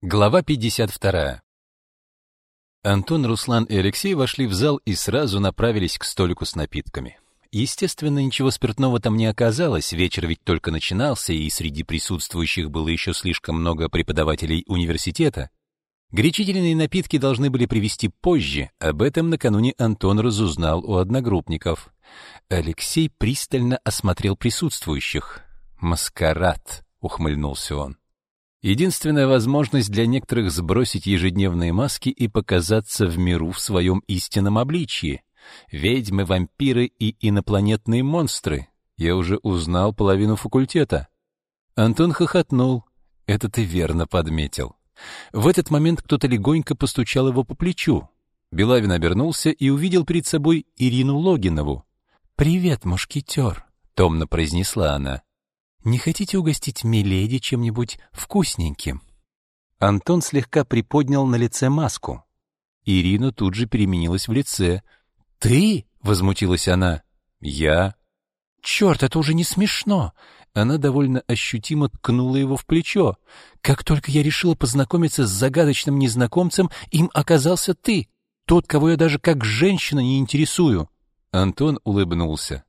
Глава 52. Антон, Руслан и Алексей вошли в зал и сразу направились к столику с напитками. Естественно, ничего спиртного там не оказалось, вечер ведь только начинался, и среди присутствующих было еще слишком много преподавателей университета. Горячительные напитки должны были привезти позже, об этом накануне Антон разузнал у одногруппников. Алексей пристально осмотрел присутствующих. «Маскарад», — ухмыльнулся он. Единственная возможность для некоторых сбросить ежедневные маски и показаться в миру в своем истинном обличии. Ведьмы, вампиры и инопланетные монстры. Я уже узнал половину факультета. Антон хохотнул. Это ты верно подметил. В этот момент кто-то легонько постучал его по плечу. Белавин обернулся и увидел перед собой Ирину Логинову. «Привет, мушкетер», — томно произнесла она. Не хотите угостить миледи чем-нибудь вкусненьким?» Антон слегка приподнял на лице маску. Ирина тут же переменилась в лице. «Ты?» — возмутилась она. «Я?» «Черт, это уже не смешно!» Она довольно ощутимо ткнула его в плечо. «Как только я решила познакомиться с загадочным незнакомцем, им оказался ты, тот, кого я даже как женщина не интересую». Антон улыбнулся.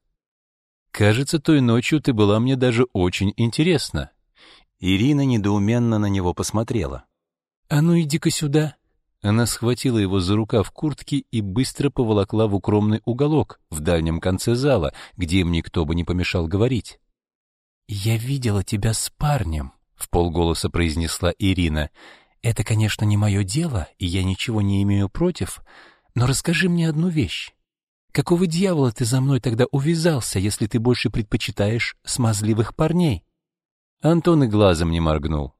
Кажется, той ночью ты была мне даже очень интересна. Ирина недоуменно на него посмотрела. А ну иди-ка сюда. Она схватила его за рукав куртки и быстро поволокла в укромный уголок в дальнем конце зала, где им никто бы не помешал говорить. Я видела тебя с парнем, в полголоса произнесла Ирина. Это, конечно, не мое дело, и я ничего не имею против, но расскажи мне одну вещь. Какого дьявола ты за мной тогда увязался, если ты больше предпочитаешь смазливых парней? Антон и глазом не моргнул.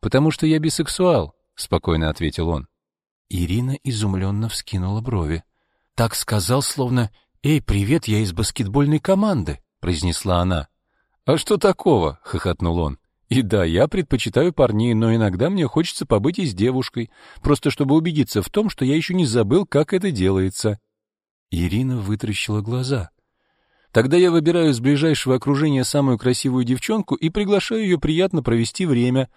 Потому что я бисексуал, спокойно ответил он. Ирина изумленно вскинула брови. Так сказал, словно: "Эй, привет, я из баскетбольной команды", произнесла она. А что такого? хохотнул он. И да, я предпочитаю парней, но иногда мне хочется побыть и с девушкой, просто чтобы убедиться в том, что я еще не забыл, как это делается. Ирина вытращила глаза. Тогда я выбираю из ближайшего окружения самую красивую девчонку и приглашаю ее приятно провести время.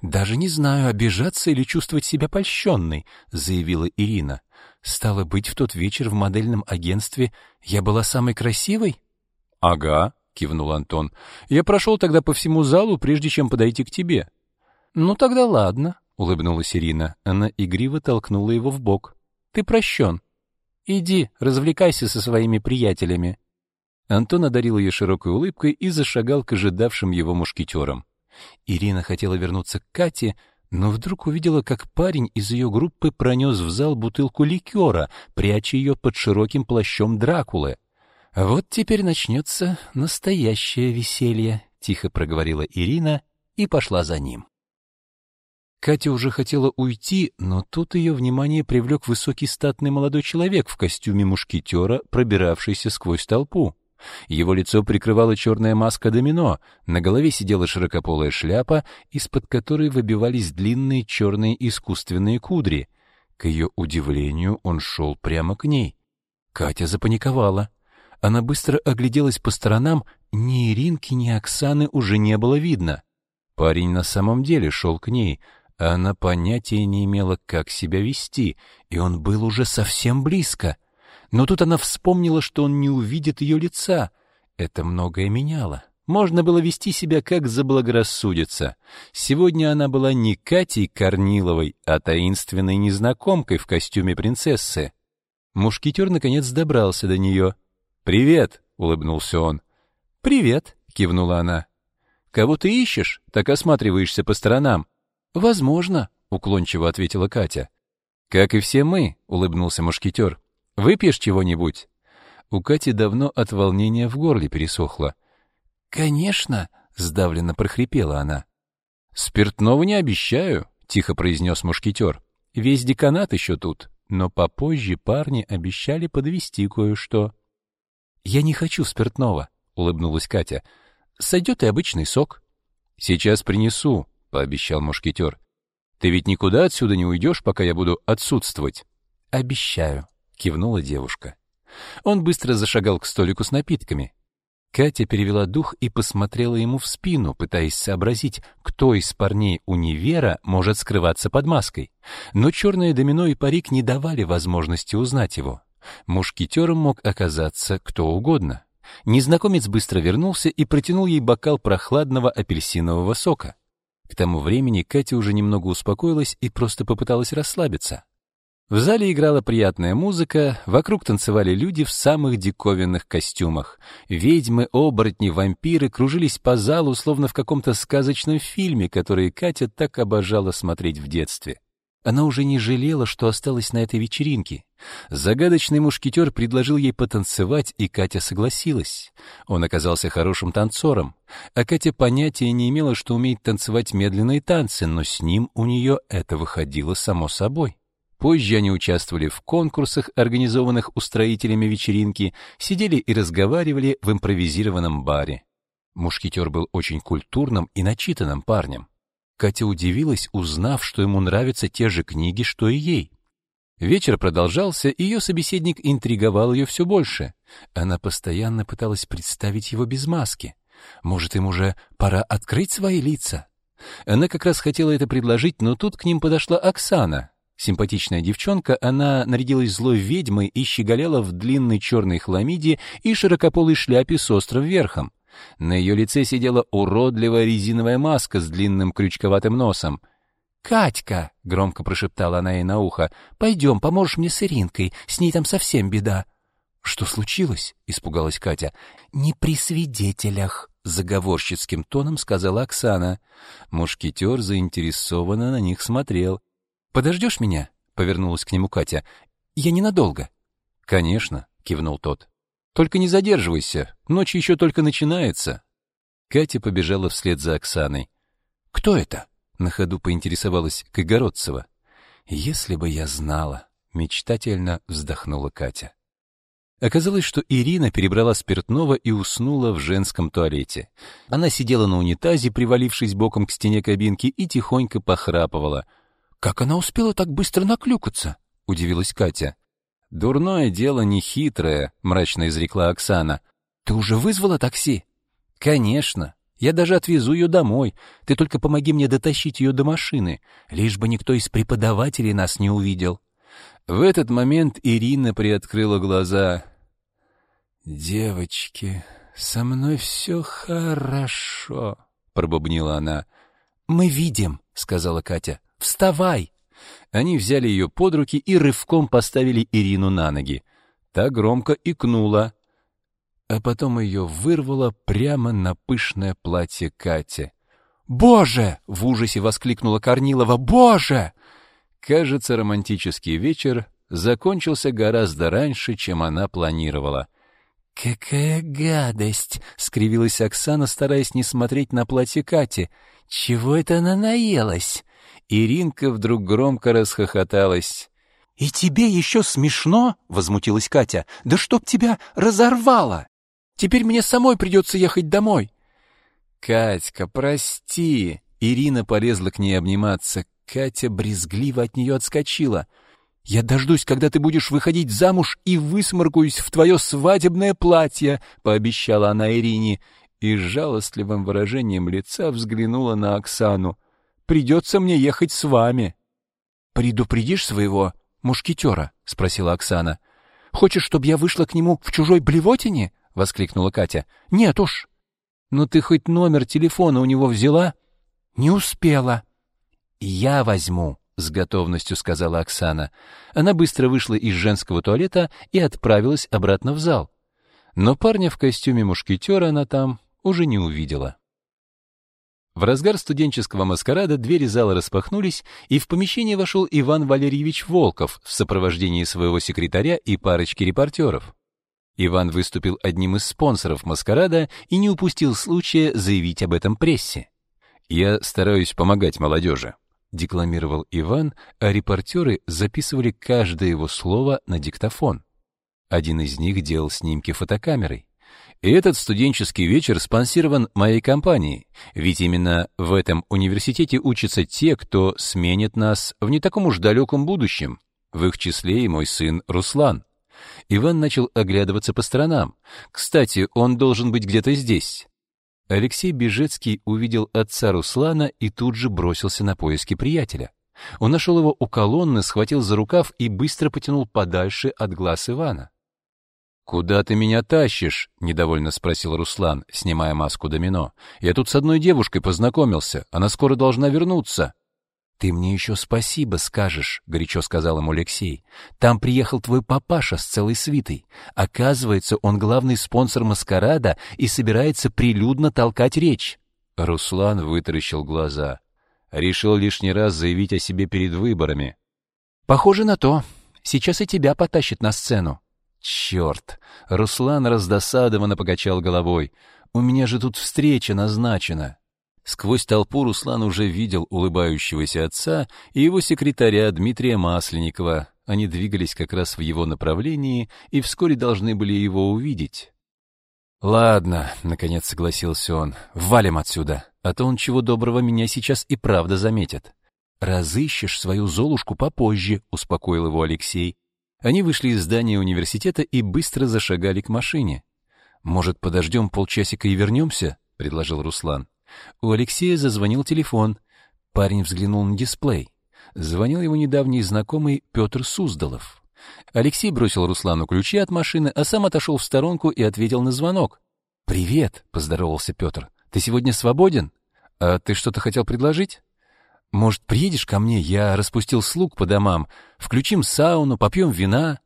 Даже не знаю, обижаться или чувствовать себя польщенной, заявила Ирина. Стало быть, в тот вечер в модельном агентстве я была самой красивой? Ага, кивнул Антон. Я прошел тогда по всему залу, прежде чем подойти к тебе. Ну тогда ладно, улыбнулась Ирина. Она игриво толкнула его в бок. Ты прощен. Иди, развлекайся со своими приятелями. Антон одарил ее широкой улыбкой и зашагал к ожидавшим его мушкетерам. Ирина хотела вернуться к Кате, но вдруг увидела, как парень из ее группы пронес в зал бутылку ликера, пряча ее под широким плащом Дракулы. «Вот теперь начнется настоящее веселье», — тихо проговорила Ирина и пошла за ним. Катя уже хотела уйти, но тут ее внимание привлек высокий статный молодой человек в костюме мушкетера, пробиравшийся сквозь толпу. Его лицо прикрывала черная маска домино, на голове сидела широкополая шляпа, из-под которой выбивались длинные черные искусственные кудри. К ее удивлению он шел прямо к ней. Катя запаниковала. Она быстро огляделась по сторонам, ни Иринки, ни Оксаны уже не было видно. Парень на самом деле шел к ней — она понятия не имела, как себя вести, и он был уже совсем близко. Но тут она вспомнила, что он не увидит ее лица. Это многое меняло. Можно было вести себя как заблагорассудится. Сегодня она была не Катей Корниловой, а таинственной незнакомкой в костюме принцессы. Мушкетер наконец добрался до нее. «Привет!» — улыбнулся он. «Привет!» — кивнула она. «Кого ты ищешь? Так осматриваешься по сторонам. Возможно, уклончиво ответила Катя. Как и все мы, улыбнулся мушкетер. Выпьешь чего-нибудь? У Кати давно от волнения в горле пересохло. Конечно, сдавленно прохрипела она. Спиртного не обещаю, тихо произнес мушкетер. Весь деканат еще тут, но попозже парни обещали подвести кое-что. Я не хочу спиртного, улыбнулась Катя. Сойдет и обычный сок. Сейчас принесу, — пообещал мушкетер. «Ты ведь никуда отсюда не уйдешь, пока я буду отсутствовать?» «Обещаю», — кивнула девушка. Он быстро зашагал к столику с напитками. Катя перевела дух и посмотрела ему в спину, пытаясь сообразить, кто из парней универа может скрываться под маской. Но черное домино и парик не давали возможности узнать его. Мушкетером мог оказаться кто угодно. Незнакомец быстро вернулся и протянул ей бокал прохладного апельсинового сока. К тому времени Катя уже немного успокоилась и просто попыталась расслабиться. В зале играла приятная музыка, вокруг танцевали люди в самых диковинных костюмах. Ведьмы, оборотни, вампиры кружились по залу, словно в каком-то сказочном фильме, который Катя так обожала смотреть в детстве. Она уже не жалела, что осталась на этой вечеринке. Загадочный мушкетер предложил ей потанцевать, и Катя согласилась. Он оказался хорошим танцором, а Катя понятия не имела, что умеет танцевать медленные танцы, но с ним у нее это выходило само собой. Позже они участвовали в конкурсах, организованных устроителями вечеринки, сидели и разговаривали в импровизированном баре. Мушкетер был очень культурным и начитанным парнем. Катя удивилась, узнав, что ему нравятся те же книги, что и ей. Вечер продолжался, и ее собеседник интриговал ее все больше. Она постоянно пыталась представить его без маски. Может, им уже пора открыть свои лица? Она как раз хотела это предложить, но тут к ним подошла Оксана, Симпатичная девчонка, она нарядилась злой ведьмой и щеголяла в длинной черной хламиде и широкополой шляпе с острым верхом. На ее лице сидела уродливая резиновая маска с длинным крючковатым носом. «Катька!» — громко прошептала она ей на ухо. «Пойдем, поможешь мне с Иринкой, с ней там совсем беда». «Что случилось?» — испугалась Катя. «Не при свидетелях», — заговорщицким тоном сказала Оксана. Мушкетер заинтересованно на них смотрел. Подождешь меня? повернулась к нему Катя. Я ненадолго. Конечно, кивнул тот. Только не задерживайся, ночь еще только начинается. Катя побежала вслед за Оксаной. Кто это? на ходу поинтересовалась Кагородцева. Если бы я знала, мечтательно вздохнула Катя. Оказалось, что Ирина перебрала спиртного и уснула в женском туалете. Она сидела на унитазе, привалившись боком к стене кабинки, и тихонько похрапывала — как она успела так быстро наклюкаться? удивилась Катя. Дурное дело не хитрое, мрачно изрекла Оксана. Ты уже вызвала такси? Конечно. Я даже отвезу ее домой. Ты только помоги мне дотащить ее до машины, лишь бы никто из преподавателей нас не увидел. В этот момент Ирина приоткрыла глаза. Девочки, со мной все хорошо, пробубнила она. Мы видим, сказала Катя. Вставай!» Они взяли ее под руки и рывком поставили Ирину на ноги. Та громко икнула, а потом ее вырвало прямо на пышное платье Кати. «Боже!» — в ужасе воскликнула Корнилова. «Боже!» Кажется, романтический вечер закончился гораздо раньше, чем она планировала. «Какая гадость!» — скривилась Оксана, стараясь не смотреть на платье Кати. «Чего это она наелась?» Иринка вдруг громко расхохоталась. «И тебе еще смешно?» — возмутилась Катя. «Да чтоб тебя разорвало! Теперь мне самой придется ехать домой!» «Катька, прости!» Ирина полезла к ней обниматься. Катя брезгливо от нее отскочила. «Я дождусь, когда ты будешь выходить замуж и высморкаюсь в твое свадебное платье», — пообещала она Ирине и с жалостливым выражением лица взглянула на Оксану придется мне ехать с вами. Предупредишь своего мушкетера? — спросила Оксана. Хочешь, чтобы я вышла к нему в чужой блевотине? — воскликнула Катя. Нет уж. Ну ты хоть номер телефона у него взяла? Не успела. Я возьму, с готовностью сказала Оксана. Она быстро вышла из женского туалета и отправилась обратно в зал. Но парня в костюме мушкетера она там уже не увидела. В разгар студенческого маскарада двери зала распахнулись, и в помещение вошел Иван Валерьевич Волков в сопровождении своего секретаря и парочки репортеров. Иван выступил одним из спонсоров маскарада и не упустил случая заявить об этом прессе. «Я стараюсь помогать молодежи», — декламировал Иван, а репортеры записывали каждое его слово на диктофон. Один из них делал снимки фотокамерой. И этот студенческий вечер спонсирован моей компанией, ведь именно в этом университете учатся те, кто сменит нас в не таком уж далеком будущем, в их числе и мой сын Руслан. Иван начал оглядываться по сторонам. Кстати, он должен быть где-то здесь. Алексей Бежецкий увидел отца Руслана и тут же бросился на поиски приятеля. Он нашел его у колонны, схватил за рукав и быстро потянул подальше от глаз Ивана. «Куда ты меня тащишь?» — недовольно спросил Руслан, снимая маску домино. «Я тут с одной девушкой познакомился. Она скоро должна вернуться». «Ты мне еще спасибо скажешь», — горячо сказал ему Алексей. «Там приехал твой папаша с целой свитой. Оказывается, он главный спонсор маскарада и собирается прилюдно толкать речь». Руслан вытаращил глаза. Решил лишний раз заявить о себе перед выборами. «Похоже на то. Сейчас и тебя потащит на сцену». Черт! Руслан раздосадованно покачал головой. У меня же тут встреча назначена. Сквозь толпу Руслан уже видел улыбающегося отца и его секретаря Дмитрия Масленникова. Они двигались как раз в его направлении и вскоре должны были его увидеть. «Ладно», — наконец согласился он, — «валим отсюда, а то он чего доброго меня сейчас и правда заметит». «Разыщешь свою Золушку попозже», — успокоил его Алексей. Они вышли из здания университета и быстро зашагали к машине. «Может, подождем полчасика и вернемся?» — предложил Руслан. У Алексея зазвонил телефон. Парень взглянул на дисплей. Звонил его недавний знакомый Петр Суздалов. Алексей бросил Руслану ключи от машины, а сам отошел в сторонку и ответил на звонок. «Привет», — поздоровался Петр. «Ты сегодня свободен? А ты что-то хотел предложить?» Может, приедешь ко мне? Я распустил слуг по домам. Включим сауну, попьем вина».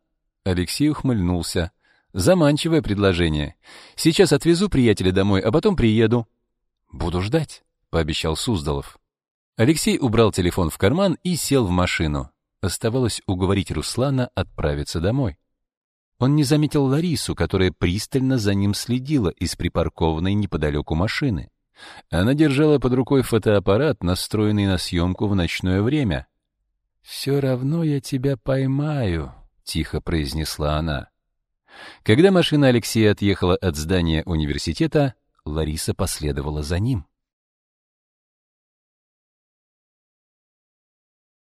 Алексей ухмыльнулся. Заманчивое предложение. Сейчас отвезу приятеля домой, а потом приеду. Буду ждать, пообещал Суздалов. Алексей убрал телефон в карман и сел в машину. Оставалось уговорить Руслана отправиться домой. Он не заметил Ларису, которая пристально за ним следила из припаркованной неподалеку машины. Она держала под рукой фотоаппарат, настроенный на съемку в ночное время. «Все равно я тебя поймаю», — тихо произнесла она. Когда машина Алексея отъехала от здания университета, Лариса последовала за ним.